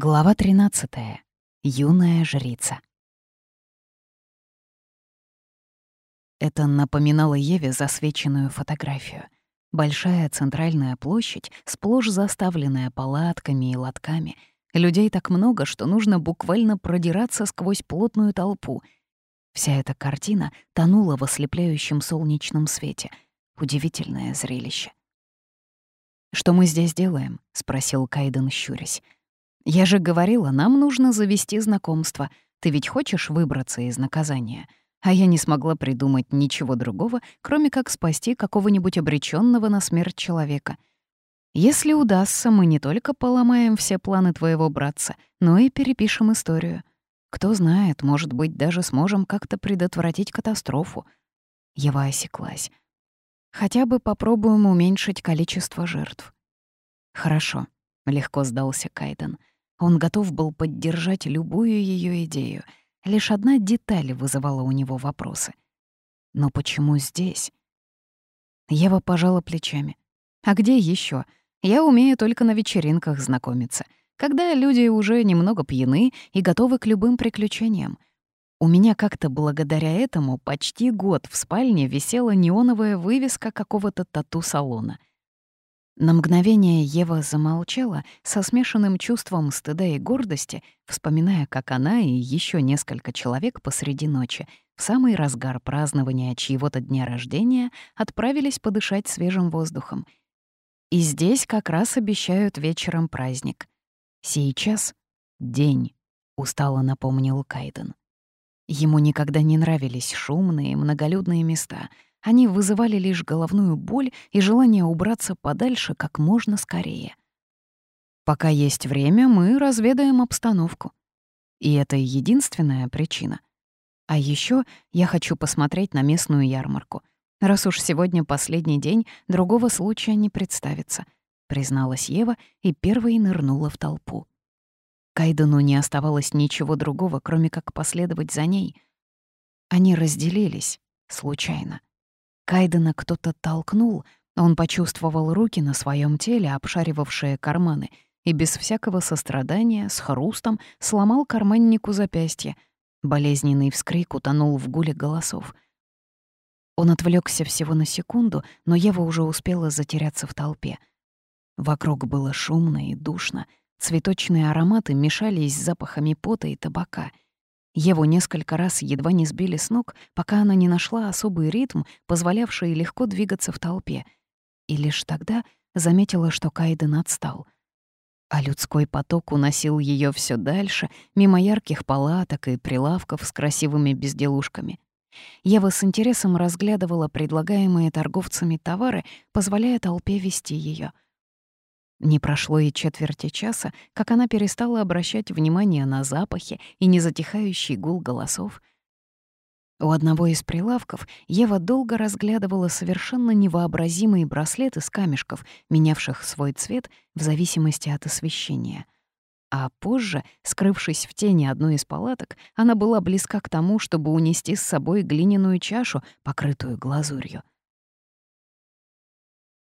Глава 13. Юная жрица. Это напоминало Еве засвеченную фотографию. Большая центральная площадь, сплошь заставленная палатками и лотками. Людей так много, что нужно буквально продираться сквозь плотную толпу. Вся эта картина тонула в ослепляющем солнечном свете. Удивительное зрелище. «Что мы здесь делаем?» — спросил Кайден, щурясь. «Я же говорила, нам нужно завести знакомство. Ты ведь хочешь выбраться из наказания?» А я не смогла придумать ничего другого, кроме как спасти какого-нибудь обреченного на смерть человека. Если удастся, мы не только поломаем все планы твоего братца, но и перепишем историю. Кто знает, может быть, даже сможем как-то предотвратить катастрофу. Ева осеклась. Хотя бы попробуем уменьшить количество жертв. Хорошо, легко сдался Кайден. Он готов был поддержать любую ее идею. Лишь одна деталь вызывала у него вопросы. Но почему здесь? Ева пожала плечами. А где еще? Я умею только на вечеринках знакомиться, когда люди уже немного пьяны и готовы к любым приключениям. У меня как-то благодаря этому почти год в спальне висела неоновая вывеска какого-то тату-салона. На мгновение Ева замолчала со смешанным чувством стыда и гордости, вспоминая, как она и еще несколько человек посреди ночи, в самый разгар празднования чьего-то дня рождения, отправились подышать свежим воздухом. И здесь как раз обещают вечером праздник. Сейчас — день, — устало напомнил Кайден. Ему никогда не нравились шумные, многолюдные места — они вызывали лишь головную боль и желание убраться подальше как можно скорее. Пока есть время, мы разведаем обстановку. И это единственная причина. А еще я хочу посмотреть на местную ярмарку. Раз уж сегодня последний день, другого случая не представится, призналась Ева и первой нырнула в толпу. Кайдену не оставалось ничего другого, кроме как последовать за ней. Они разделились случайно. Кайдена кто-то толкнул, он почувствовал руки на своем теле, обшаривавшие карманы, и без всякого сострадания, с хрустом, сломал карманнику запястье. Болезненный вскрик утонул в гуле голосов. Он отвлекся всего на секунду, но Ева уже успела затеряться в толпе. Вокруг было шумно и душно, цветочные ароматы мешались с запахами пота и табака — Еву несколько раз едва не сбили с ног, пока она не нашла особый ритм, позволявший легко двигаться в толпе. И лишь тогда заметила, что Кайден отстал. А людской поток уносил ее все дальше, мимо ярких палаток и прилавков с красивыми безделушками. Ева с интересом разглядывала предлагаемые торговцами товары, позволяя толпе вести ее — не прошло и четверти часа, как она перестала обращать внимание на запахи и незатихающий гул голосов. У одного из прилавков Ева долго разглядывала совершенно невообразимые браслеты с камешков, менявших свой цвет в зависимости от освещения. А позже, скрывшись в тени одной из палаток, она была близка к тому, чтобы унести с собой глиняную чашу, покрытую глазурью.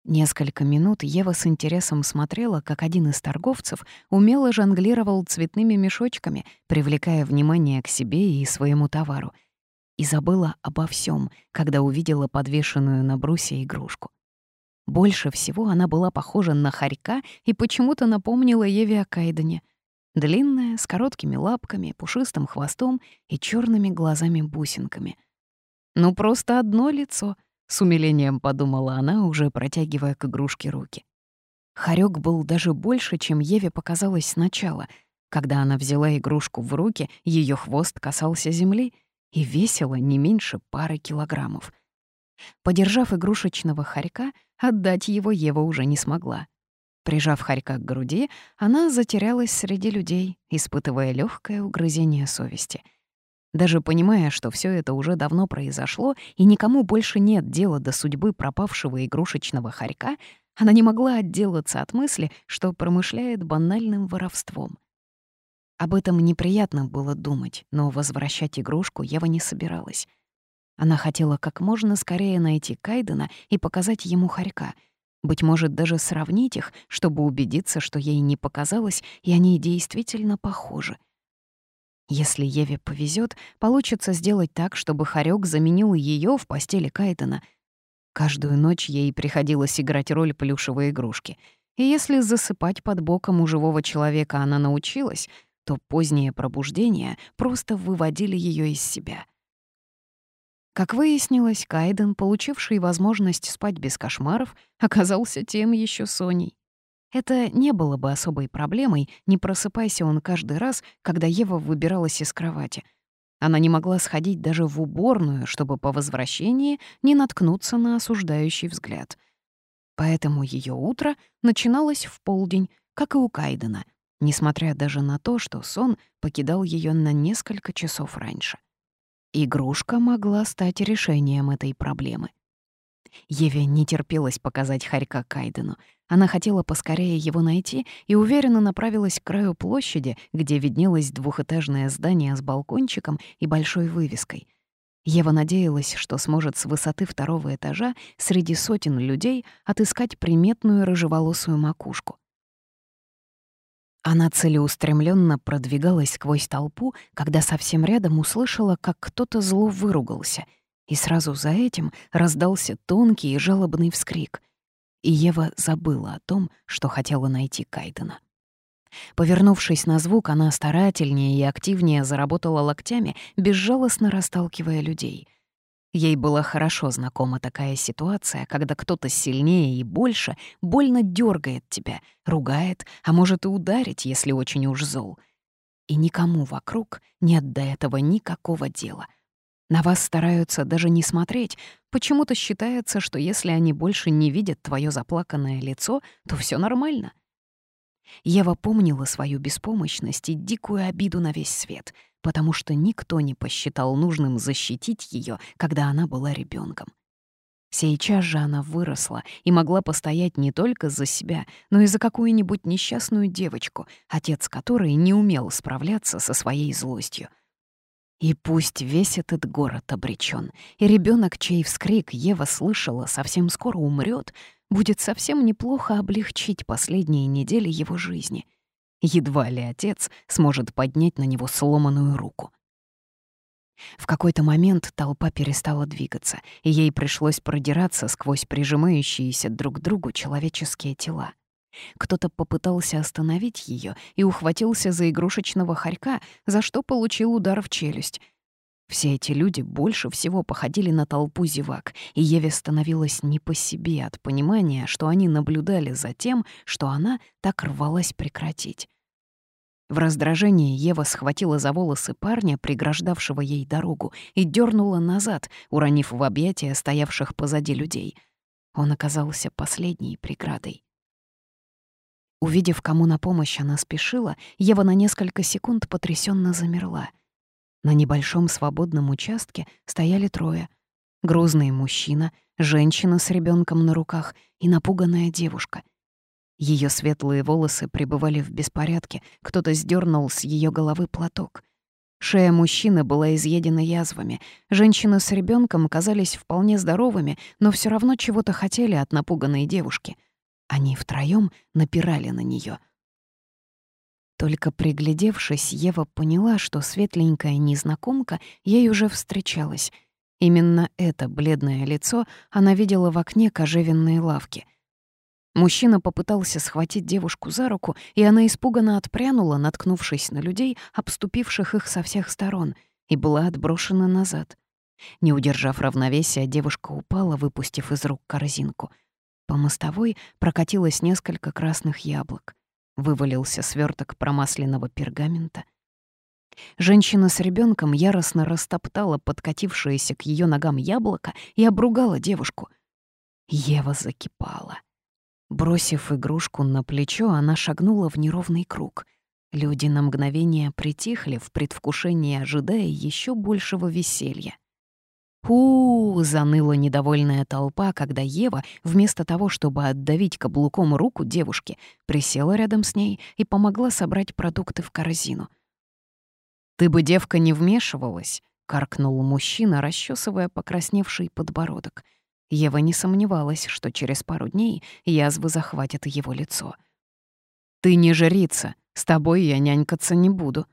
Несколько минут Ева с интересом смотрела, как один из торговцев умело жонглировал цветными мешочками, привлекая внимание к себе и своему товару. И забыла обо всем, когда увидела подвешенную на брусе игрушку. Больше всего она была похожа на хорька и почему-то напомнила Еве о Кайдене. Длинная, с короткими лапками, пушистым хвостом и черными глазами-бусинками. Ну, просто одно лицо — с умилением подумала она, уже протягивая к игрушке руки. Хорёк был даже больше, чем Еве показалось сначала. Когда она взяла игрушку в руки, ее хвост касался земли и весило не меньше пары килограммов. Подержав игрушечного хорька, отдать его Ева уже не смогла. Прижав хорька к груди, она затерялась среди людей, испытывая легкое угрызение совести — даже понимая, что все это уже давно произошло и никому больше нет дела до судьбы пропавшего игрушечного хорька, она не могла отделаться от мысли, что промышляет банальным воровством. Об этом неприятно было думать, но возвращать игрушку Ева не собиралась. Она хотела как можно скорее найти Кайдена и показать ему хорька. Быть может, даже сравнить их, чтобы убедиться, что ей не показалось, и они действительно похожи. Если Еве повезет, получится сделать так, чтобы Харек заменил ее в постели Кайдена. Каждую ночь ей приходилось играть роль плюшевой игрушки. И если засыпать под боком у живого человека она научилась, то позднее пробуждение просто выводили ее из себя. Как выяснилось, Кайден, получивший возможность спать без кошмаров, оказался тем еще Соней. Это не было бы особой проблемой, не просыпайся он каждый раз, когда Ева выбиралась из кровати. Она не могла сходить даже в уборную, чтобы по возвращении не наткнуться на осуждающий взгляд. Поэтому ее утро начиналось в полдень, как и у Кайдена, несмотря даже на то, что сон покидал ее на несколько часов раньше. Игрушка могла стать решением этой проблемы. Еве не терпелось показать Харька Кайдену. Она хотела поскорее его найти и уверенно направилась к краю площади, где виднелось двухэтажное здание с балкончиком и большой вывеской. Ева надеялась, что сможет с высоты второго этажа среди сотен людей отыскать приметную рыжеволосую макушку. Она целеустремленно продвигалась сквозь толпу, когда совсем рядом услышала, как кто-то зло выругался, и сразу за этим раздался тонкий и жалобный вскрик. И Ева забыла о том, что хотела найти Кайдена. Повернувшись на звук, она старательнее и активнее заработала локтями, безжалостно расталкивая людей — Ей была хорошо знакома такая ситуация, когда кто-то сильнее и больше больно дергает тебя, ругает, а может и ударить, если очень уж зол. И никому вокруг нет до этого никакого дела. На вас стараются даже не смотреть. Почему-то считается, что если они больше не видят твое заплаканное лицо, то все нормально. Ева помнила свою беспомощность и дикую обиду на весь свет — потому что никто не посчитал нужным защитить ее, когда она была ребенком. Сейчас же она выросла и могла постоять не только за себя, но и за какую-нибудь несчастную девочку, отец которой не умел справляться со своей злостью. И пусть весь этот город обречен, и ребенок, чей вскрик Ева слышала, совсем скоро умрет, будет совсем неплохо облегчить последние недели его жизни. Едва ли отец сможет поднять на него сломанную руку. В какой-то момент толпа перестала двигаться, и ей пришлось продираться сквозь прижимающиеся друг к другу человеческие тела. Кто-то попытался остановить ее и ухватился за игрушечного хорька, за что получил удар в челюсть. Все эти люди больше всего походили на толпу зевак, и Еве становилось не по себе от понимания, что они наблюдали за тем, что она так рвалась прекратить. В раздражении Ева схватила за волосы парня, преграждавшего ей дорогу, и дернула назад, уронив в объятия стоявших позади людей. Он оказался последней преградой. Увидев, кому на помощь она спешила, Ева на несколько секунд потрясенно замерла. На небольшом свободном участке стояли трое. Грузный мужчина, женщина с ребенком на руках и напуганная девушка — ее светлые волосы пребывали в беспорядке, кто-то сдернул с ее головы платок. Шея мужчины была изъедена язвами. Женщины с ребенком казались вполне здоровыми, но все равно чего-то хотели от напуганной девушки. Они втроем напирали на нее. Только приглядевшись, Ева поняла, что светленькая незнакомка ей уже встречалась. Именно это бледное лицо она видела в окне кожевенной лавки — Мужчина попытался схватить девушку за руку, и она испуганно отпрянула, наткнувшись на людей, обступивших их со всех сторон, и была отброшена назад. Не удержав равновесия, девушка упала, выпустив из рук корзинку. По мостовой прокатилось несколько красных яблок. Вывалился сверток промасленного пергамента. Женщина с ребенком яростно растоптала подкатившееся к ее ногам яблоко и обругала девушку. Ева закипала. Бросив игрушку на плечо, она шагнула в неровный круг. Люди на мгновение притихли в предвкушении, ожидая еще большего веселья. У, заныла недовольная толпа, когда Ева, вместо того, чтобы отдавить каблуком руку девушки, присела рядом с ней и помогла собрать продукты в корзину. «Ты бы, девка, не вмешивалась», — каркнул мужчина, расчесывая покрасневший подбородок. Ева не сомневалась, что через пару дней язвы захватят его лицо. «Ты не жрица, с тобой я нянькаться не буду».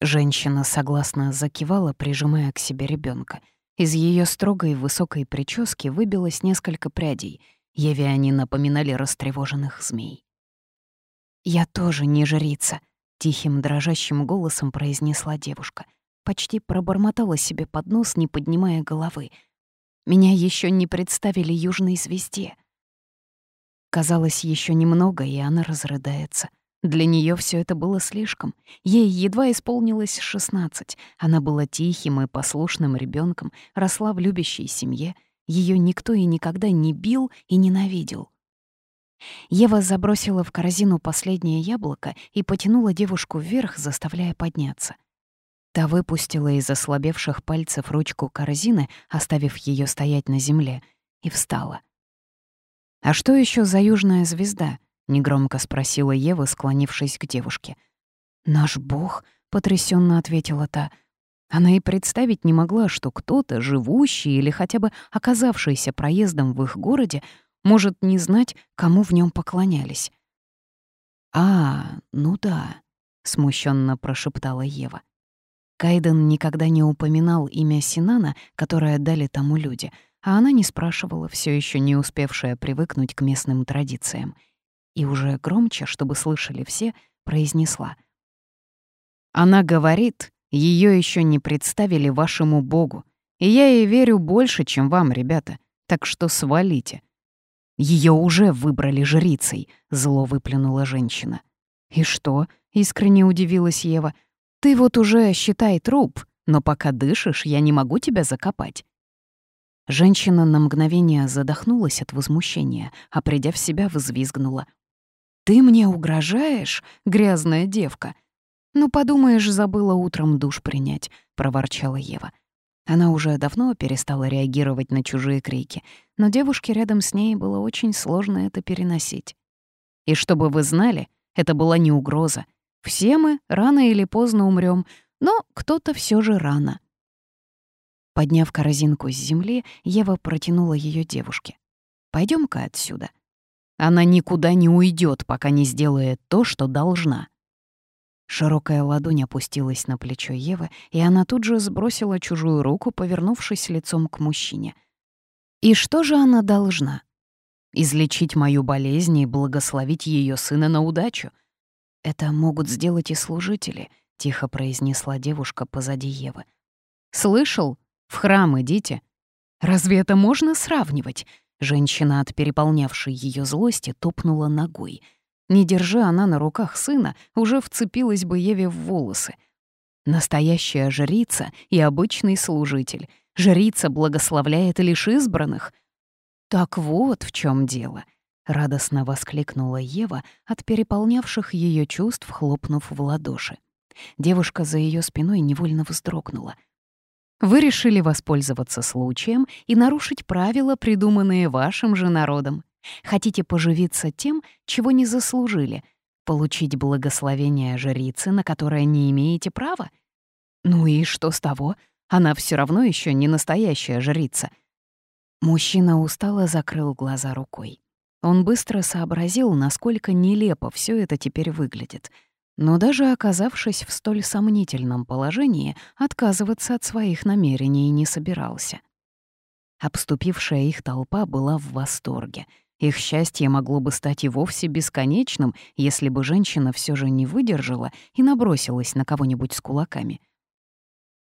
Женщина согласно закивала, прижимая к себе ребенка. Из ее строгой высокой прически выбилось несколько прядей. Еве они напоминали растревоженных змей. «Я тоже не жрица», — тихим дрожащим голосом произнесла девушка. Почти пробормотала себе под нос, не поднимая головы. «Меня еще не представили южной звезде». Казалось, еще немного, и она разрыдается. Для нее все это было слишком. Ей едва исполнилось 16. Она была тихим и послушным ребенком, росла в любящей семье. Ее никто и никогда не бил и ненавидел. Ева забросила в корзину последнее яблоко и потянула девушку вверх, заставляя подняться. Та выпустила из ослабевших пальцев ручку корзины, оставив ее стоять на земле, и встала. «А что еще за южная звезда?» — негромко спросила Ева, склонившись к девушке. «Наш бог», — потрясенно ответила та. Она и представить не могла, что кто-то, живущий или хотя бы оказавшийся проездом в их городе, может не знать, кому в нем поклонялись. «А, ну да», — смущенно прошептала Ева. Кайден никогда не упоминал имя Синана, которое дали тому люди, а она не спрашивала, все еще не успевшая привыкнуть к местным традициям — и уже громче, чтобы слышали все, произнесла. «Она говорит, ее еще не представили вашему богу, и я ей верю больше, чем вам, ребята, так что свалите». Ее уже выбрали жрицей», — зло выплюнула женщина. «И что?» — искренне удивилась Ева. «Ты вот уже, считай, труп, но пока дышишь, я не могу тебя закопать». Женщина на мгновение задохнулась от возмущения, а придя в себя, взвизгнула. «Ты мне угрожаешь, грязная девка?» «Ну, подумаешь, забыла утром душ принять», — проворчала Ева. Она уже давно перестала реагировать на чужие крики, но девушке рядом с ней было очень сложно это переносить. И чтобы вы знали, это была не угроза. Все мы рано или поздно умрем, но кто-то все же рано. Подняв корзинку с земли, Ева протянула ее девушке. пойдем ка отсюда. Она никуда не уйдет, пока не сделает то, что должна. Широкая ладонь опустилась на плечо Евы, и она тут же сбросила чужую руку, повернувшись лицом к мужчине. И что же она должна? Излечить мою болезнь и благословить ее сына на удачу? Это могут сделать и служители, тихо произнесла девушка позади Евы. Слышал? В храм идите. Разве это можно сравнивать? Женщина от переполнявшей ее злости топнула ногой. Не держа она на руках сына, уже вцепилась бы Еве в волосы. Настоящая жрица и обычный служитель. Жрица благословляет лишь избранных. «Так вот в чем дело», — радостно воскликнула Ева от переполнявших ее чувств, хлопнув в ладоши. Девушка за ее спиной невольно вздрогнула — вы решили воспользоваться случаем и нарушить правила, придуманные вашим же народом. Хотите поживиться тем, чего не заслужили, получить благословение жрицы, на которое не имеете права? Ну и что с того? Она все равно еще не настоящая жрица. Мужчина устало закрыл глаза рукой. Он быстро сообразил, насколько нелепо все это теперь выглядит — но даже оказавшись в столь сомнительном положении, отказываться от своих намерений не собирался. Обступившая их толпа была в восторге. Их счастье могло бы стать и вовсе бесконечным, если бы женщина все же не выдержала и набросилась на кого-нибудь с кулаками.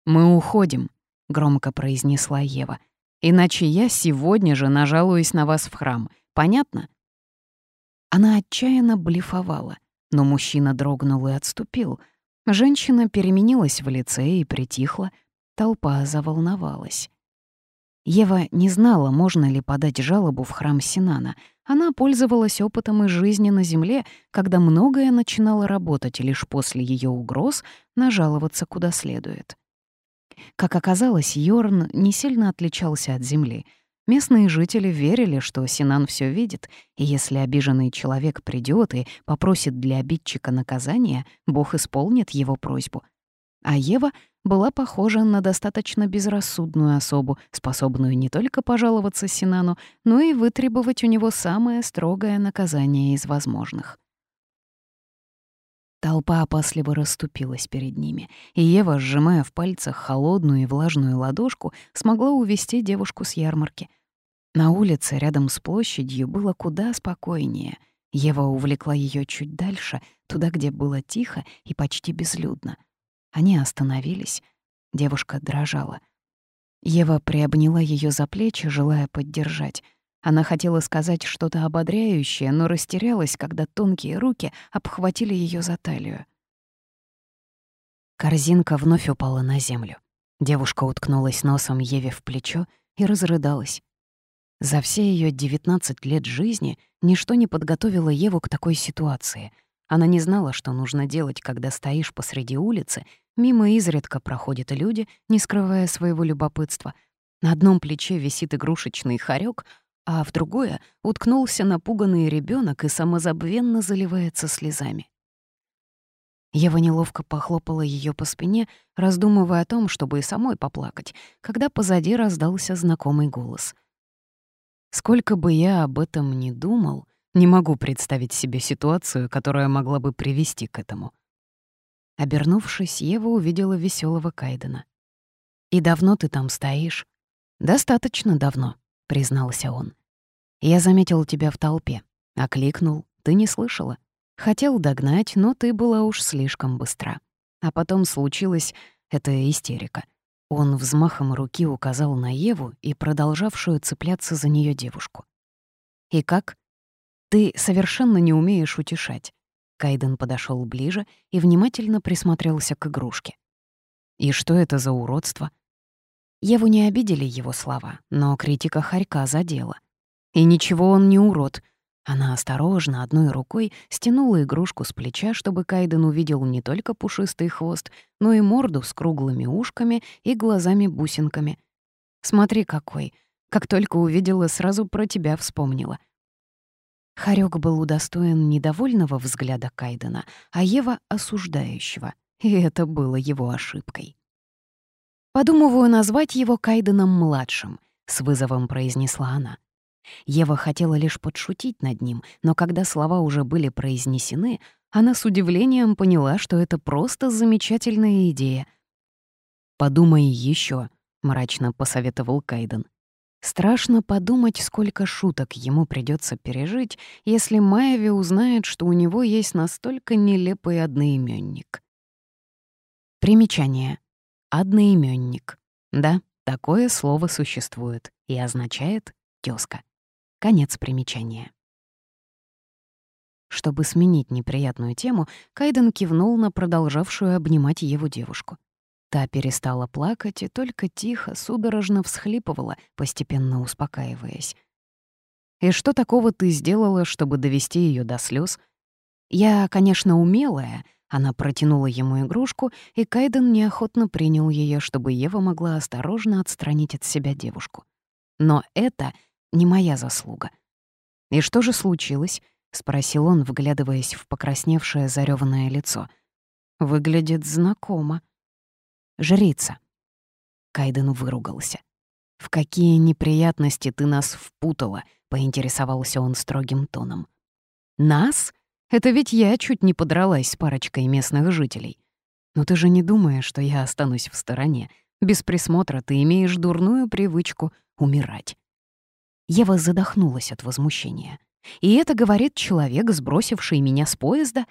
«Мы уходим», — громко произнесла Ева. «Иначе я сегодня же нажалуюсь на вас в храм. Понятно?» Она отчаянно блефовала. Но мужчина дрогнул и отступил. Женщина переменилась в лице и притихла. Толпа заволновалась. Ева не знала, можно ли подать жалобу в храм Синана. Она пользовалась опытом из жизни на земле, когда многое начинало работать, лишь после ее угроз нажаловаться куда следует. Как оказалось, Йорн не сильно отличался от земли — Местные жители верили, что Синан все видит, и если обиженный человек придет и попросит для обидчика наказания, Бог исполнит его просьбу. А Ева была похожа на достаточно безрассудную особу, способную не только пожаловаться Синану, но и вытребовать у него самое строгое наказание из возможных. Толпа опасливо расступилась перед ними, и Ева, сжимая в пальцах холодную и влажную ладошку, смогла увести девушку с ярмарки. На улице рядом с площадью было куда спокойнее. Ева увлекла ее чуть дальше, туда, где было тихо и почти безлюдно. Они остановились. Девушка дрожала. Ева приобняла ее за плечи, желая поддержать. Она хотела сказать что-то ободряющее, но растерялась, когда тонкие руки обхватили ее за талию. Корзинка вновь упала на землю. Девушка уткнулась носом Еве в плечо и разрыдалась. За все ее 19 лет жизни ничто не подготовило Еву к такой ситуации. Она не знала, что нужно делать, когда стоишь посреди улицы, мимо изредка проходят люди, не скрывая своего любопытства. На одном плече висит игрушечный хорек, а в другое уткнулся напуганный ребенок и самозабвенно заливается слезами. Ева неловко похлопала ее по спине, раздумывая о том, чтобы и самой поплакать, когда позади раздался знакомый голос. «Сколько бы я об этом ни думал, не могу представить себе ситуацию, которая могла бы привести к этому». Обернувшись, Ева увидела веселого Кайдена. «И давно ты там стоишь?» «Достаточно давно», — признался он. «Я заметил тебя в толпе. Окликнул. Ты не слышала. Хотел догнать, но ты была уж слишком быстра. А потом случилась эта истерика». Он взмахом руки указал на Еву и продолжавшую цепляться за нее девушку. «И как? Ты совершенно не умеешь утешать». Кайден подошел ближе и внимательно присмотрелся к игрушке. «И что это за уродство?» Еву не обидели его слова, но критика Харька задела. И ничего он не урод. Она осторожно одной рукой стянула игрушку с плеча, чтобы Кайден увидел не только пушистый хвост, но и морду с круглыми ушками и глазами-бусинками. «Смотри какой! Как только увидела, сразу про тебя вспомнила». Харек был удостоен недовольного взгляда Кайдена, а Ева — осуждающего, и это было его ошибкой. «Подумываю назвать его Кайденом-младшим», — с вызовом произнесла она. Ева хотела лишь подшутить над ним, но когда слова уже были произнесены, она с удивлением поняла, что это просто замечательная идея. «Подумай еще, мрачно посоветовал Кайден. Страшно подумать, сколько шуток ему придется пережить, если Майви узнает, что у него есть настолько нелепый одноименник. Примечание. Одноименник. Да, такое слово существует и означает тёзка. Конец примечания. Чтобы сменить неприятную тему, Кайден кивнул на продолжавшую обнимать его девушку. Та перестала плакать и только тихо, судорожно всхлипывала, постепенно успокаиваясь. «И что такого ты сделала, чтобы довести ее до слез? Я, конечно, умелая, она протянула ему игрушку, и Кайден неохотно принял ее, чтобы Ева могла осторожно отстранить от себя девушку. Но это не моя заслуга. «И что же случилось?» — спросил он, вглядываясь в покрасневшее зарёванное лицо. «Выглядит знакомо». «Жрица». Кайден выругался. «В какие неприятности ты нас впутала?» — поинтересовался он строгим тоном. «Нас?» Это ведь я чуть не подралась с парочкой местных жителей. Но ты же не думаешь, что я останусь в стороне. Без присмотра ты имеешь дурную привычку умирать. Ева задохнулась от возмущения. И это говорит человек, сбросивший меня с поезда?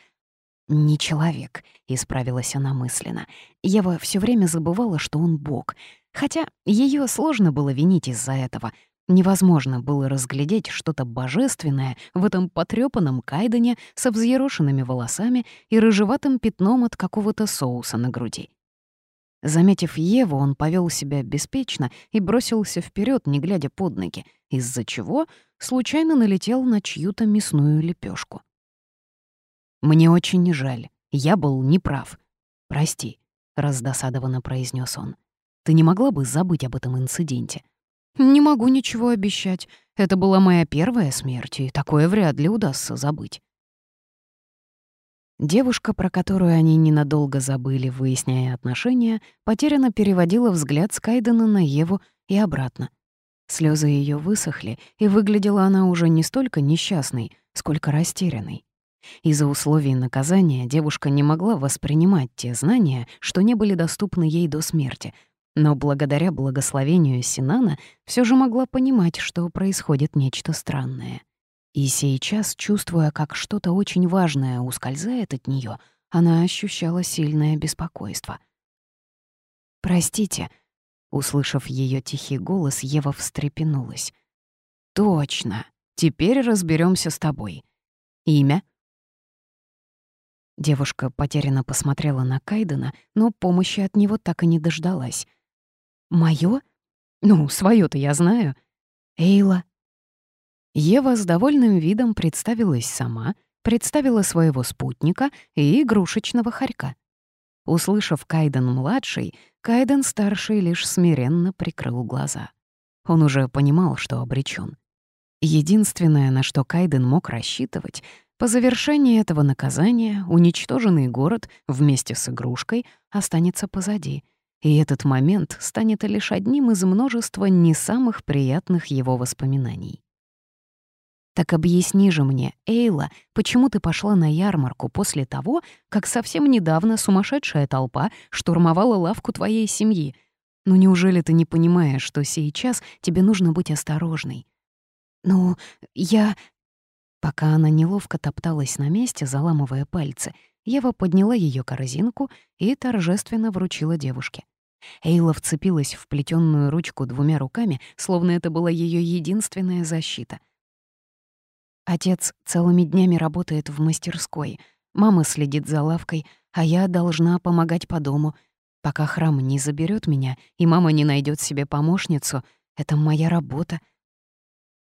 «Не человек», — исправилась она мысленно. Ева все время забывала, что он бог. Хотя ее сложно было винить из-за этого. Невозможно было разглядеть что-то божественное в этом потрёпанном кайдане со взъерошенными волосами и рыжеватым пятном от какого-то соуса на груди. Заметив Еву, он повел себя беспечно и бросился вперед, не глядя под ноги, из-за чего случайно налетел на чью-то мясную лепешку. «Мне очень жаль. Я был неправ. Прости», — раздосадованно произнес он. «Ты не могла бы забыть об этом инциденте? «Не могу ничего обещать. Это была моя первая смерть, и такое вряд ли удастся забыть». Девушка, про которую они ненадолго забыли, выясняя отношения, потерянно переводила взгляд с Кайдена на Еву и обратно. Слезы ее высохли, и выглядела она уже не столько несчастной, сколько растерянной. Из-за условий наказания девушка не могла воспринимать те знания, что не были доступны ей до смерти, но благодаря благословению Синана все же могла понимать, что происходит нечто странное. И сейчас, чувствуя, как что-то очень важное ускользает от нее, она ощущала сильное беспокойство. «Простите», — услышав ее тихий голос, Ева встрепенулась. «Точно. Теперь разберемся с тобой. Имя?» Девушка потерянно посмотрела на Кайдена, но помощи от него так и не дождалась. Моё? Ну, своё то я знаю. Эйла. Ева с довольным видом представилась сама, представила своего спутника и игрушечного хорька. Услышав Кайден-младший, Кайден-старший лишь смиренно прикрыл глаза. Он уже понимал, что обречен. Единственное, на что Кайден мог рассчитывать, по завершении этого наказания уничтоженный город вместе с игрушкой останется позади — и этот момент станет лишь одним из множества не самых приятных его воспоминаний. Так объясни же мне, Эйла, почему ты пошла на ярмарку после того, как совсем недавно сумасшедшая толпа штурмовала лавку твоей семьи? Ну неужели ты не понимаешь, что сейчас тебе нужно быть осторожной? Ну, я... Пока она неловко топталась на месте, заламывая пальцы, Ева подняла ее корзинку и торжественно вручила девушке. Эйла вцепилась в плетённую ручку двумя руками, словно это была ее единственная защита. Отец целыми днями работает в мастерской, мама следит за лавкой, а я должна помогать по дому. Пока храм не заберет меня, и мама не найдет себе помощницу, это моя работа.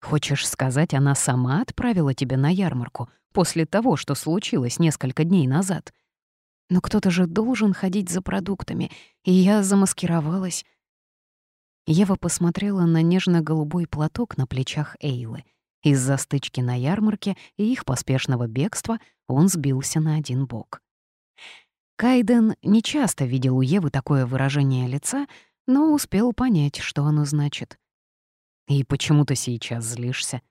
Хочешь сказать, она сама отправила тебя на ярмарку после того, что случилось несколько дней назад?» Но кто-то же должен ходить за продуктами, и я замаскировалась. Ева посмотрела на нежно-голубой платок на плечах Эйлы. Из-за стычки на ярмарке и их поспешного бегства он сбился на один бок. Кайден нечасто видел у Евы такое выражение лица, но успел понять, что оно значит. «И почему ты сейчас злишься?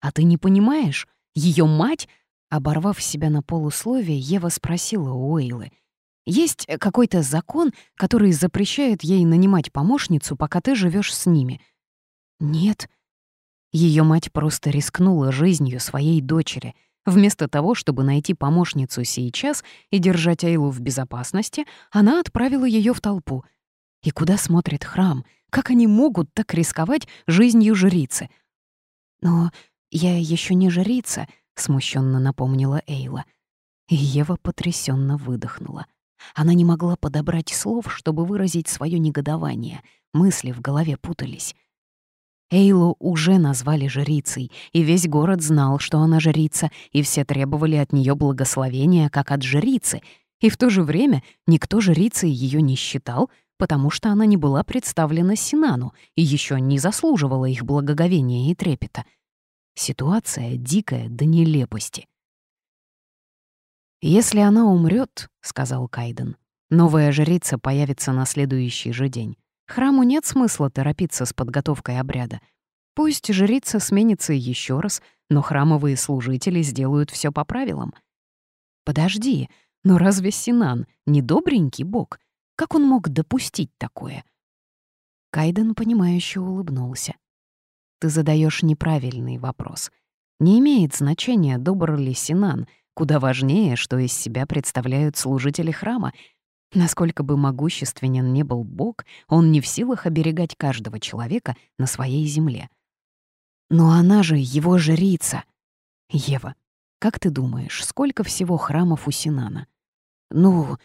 А ты не понимаешь? Ее мать Оборвав себя на полусловие, Ева спросила у Эйлы. «Есть какой-то закон, который запрещает ей нанимать помощницу, пока ты живешь с ними?» «Нет». Ее мать просто рискнула жизнью своей дочери. Вместо того, чтобы найти помощницу сейчас и держать Эйлу в безопасности, она отправила ее в толпу. И куда смотрит храм? Как они могут так рисковать жизнью жрицы? «Но я еще не жрица», — смущенно напомнила Эйла. И Ева потрясенно выдохнула. Она не могла подобрать слов, чтобы выразить свое негодование. Мысли в голове путались. Эйлу уже назвали жрицей, и весь город знал, что она жрица, и все требовали от нее благословения, как от жрицы. И в то же время никто жрицей ее не считал, потому что она не была представлена Синану и еще не заслуживала их благоговения и трепета — Ситуация дикая до нелепости. «Если она умрет, сказал Кайден, — «новая жрица появится на следующий же день. Храму нет смысла торопиться с подготовкой обряда. Пусть жрица сменится еще раз, но храмовые служители сделают все по правилам. Подожди, но разве Синан не добренький бог? Как он мог допустить такое? Кайден, понимающе улыбнулся. Ты задаешь неправильный вопрос. Не имеет значения, добр ли Синан, куда важнее, что из себя представляют служители храма. Насколько бы могущественен не был Бог, он не в силах оберегать каждого человека на своей земле. Но она же его жрица. Ева, как ты думаешь, сколько всего храмов у Синана? Ну,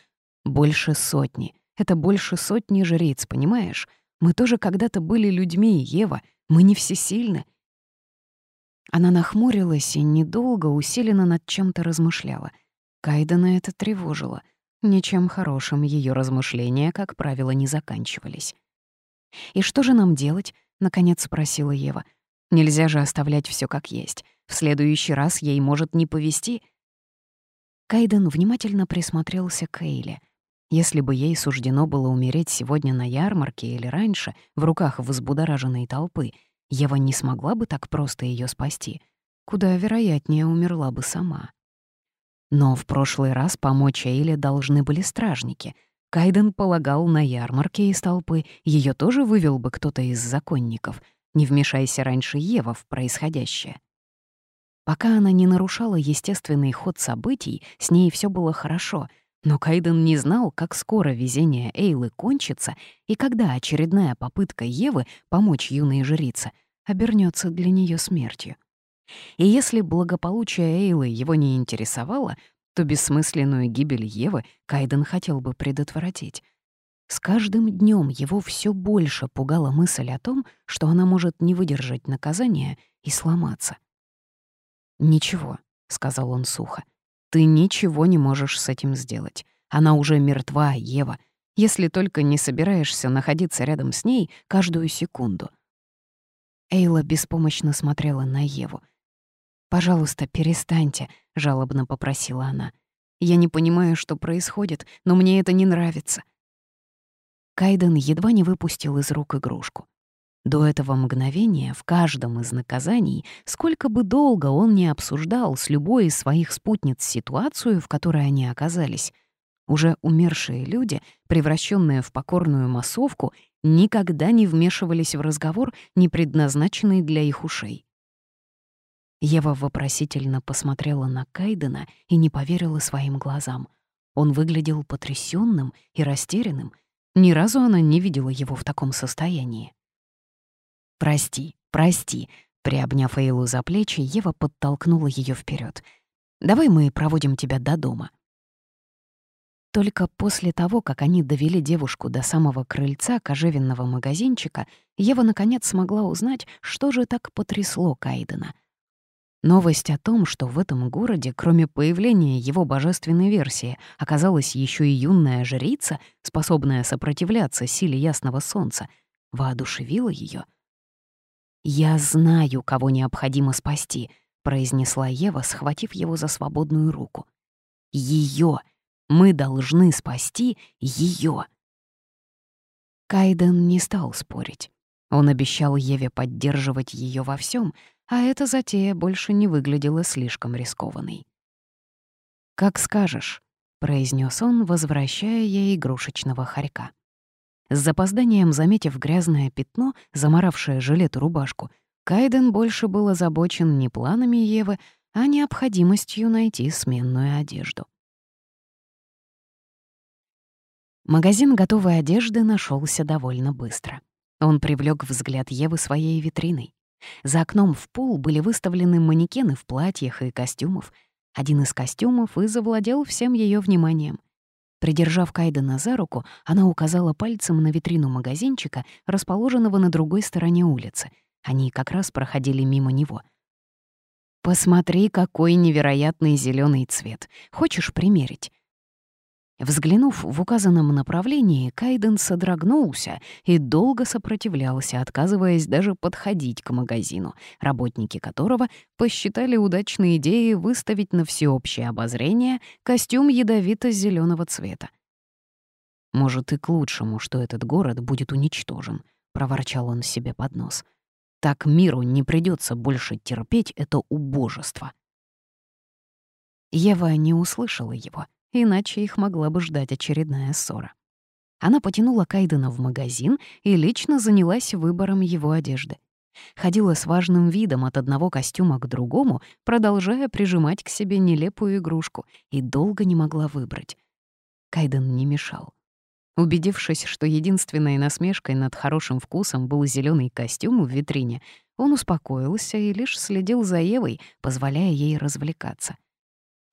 больше сотни. Это больше сотни жриц, понимаешь? Мы тоже когда-то были людьми, Ева, мы не всесильны». Она нахмурилась и недолго усиленно над чем-то размышляла. Кайдена это тревожило. Ничем хорошим ее размышления, как правило, не заканчивались. «И что же нам делать?» — наконец спросила Ева. «Нельзя же оставлять все как есть. В следующий раз ей может не повезти». Кайден внимательно присмотрелся к Эйле. Если бы ей суждено было умереть сегодня на ярмарке или раньше, в руках взбудораженной толпы, Ева не смогла бы так просто ее спасти. Куда вероятнее умерла бы сама. Но в прошлый раз помочь Эйле должны были стражники. Кайден полагал, на ярмарке из толпы ее тоже вывел бы кто-то из законников. Не вмешайся раньше Ева в происходящее. Пока она не нарушала естественный ход событий, с ней все было хорошо, но Кайден не знал, как скоро везение Эйлы кончится и когда очередная попытка Евы помочь юной жрице обернется для нее смертью. И если благополучие Эйлы его не интересовало, то бессмысленную гибель Евы Кайден хотел бы предотвратить. С каждым днем его все больше пугала мысль о том, что она может не выдержать наказания и сломаться. «Ничего», — сказал он сухо. «Ты ничего не можешь с этим сделать. Она уже мертва, Ева, если только не собираешься находиться рядом с ней каждую секунду». Эйла беспомощно смотрела на Еву. «Пожалуйста, перестаньте», — жалобно попросила она. «Я не понимаю, что происходит, но мне это не нравится». Кайден едва не выпустил из рук игрушку. До этого мгновения в каждом из наказаний, сколько бы долго он не обсуждал с любой из своих спутниц ситуацию, в которой они оказались, уже умершие люди, превращенные в покорную массовку, никогда не вмешивались в разговор, не предназначенный для их ушей. Ева вопросительно посмотрела на Кайдена и не поверила своим глазам. Он выглядел потрясенным и растерянным. Ни разу она не видела его в таком состоянии. «Прости, прости», — приобняв Эйлу за плечи, Ева подтолкнула ее вперед. «Давай мы проводим тебя до дома». Только после того, как они довели девушку до самого крыльца кожевенного магазинчика, Ева наконец смогла узнать, что же так потрясло Кайдена. Новость о том, что в этом городе, кроме появления его божественной версии, оказалась еще и юная жрица, способная сопротивляться силе ясного солнца, воодушевила ее — «Я знаю, кого необходимо спасти», — произнесла Ева, схватив его за свободную руку. Ее! Мы должны спасти ее!» Кайден не стал спорить. Он обещал Еве поддерживать ее во всем, а эта затея больше не выглядела слишком рискованной. «Как скажешь», — произнес он, возвращая ей игрушечного хорька. С запозданием заметив грязное пятно, заморавшее жилет и рубашку, Кайден больше был озабочен не планами Евы, а необходимостью найти сменную одежду. Магазин готовой одежды нашелся довольно быстро. Он привлек взгляд Евы своей витриной. За окном в пол были выставлены манекены в платьях и костюмах. Один из костюмов и завладел всем ее вниманием. Придержав Кайдена за руку, она указала пальцем на витрину магазинчика, расположенного на другой стороне улицы. Они как раз проходили мимо него. «Посмотри, какой невероятный зеленый цвет. Хочешь примерить?» Взглянув в указанном направлении, Кайден содрогнулся и долго сопротивлялся, отказываясь даже подходить к магазину, работники которого посчитали удачной идеей выставить на всеобщее обозрение костюм ядовито зеленого цвета. «Может, и к лучшему, что этот город будет уничтожен», — проворчал он себе под нос. «Так миру не придется больше терпеть это убожество». Ева не услышала его — иначе их могла бы ждать очередная ссора. Она потянула Кайдена в магазин и лично занялась выбором его одежды. Ходила с важным видом от одного костюма к другому, продолжая прижимать к себе нелепую игрушку, и долго не могла выбрать. Кайден не мешал. Убедившись, что единственной насмешкой над хорошим вкусом был зеленый костюм в витрине, он успокоился и лишь следил за Евой, позволяя ей развлекаться —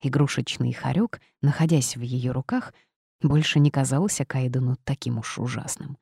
Игрушечный хорек, находясь в ее руках, больше не казался Кайдену таким уж ужасным.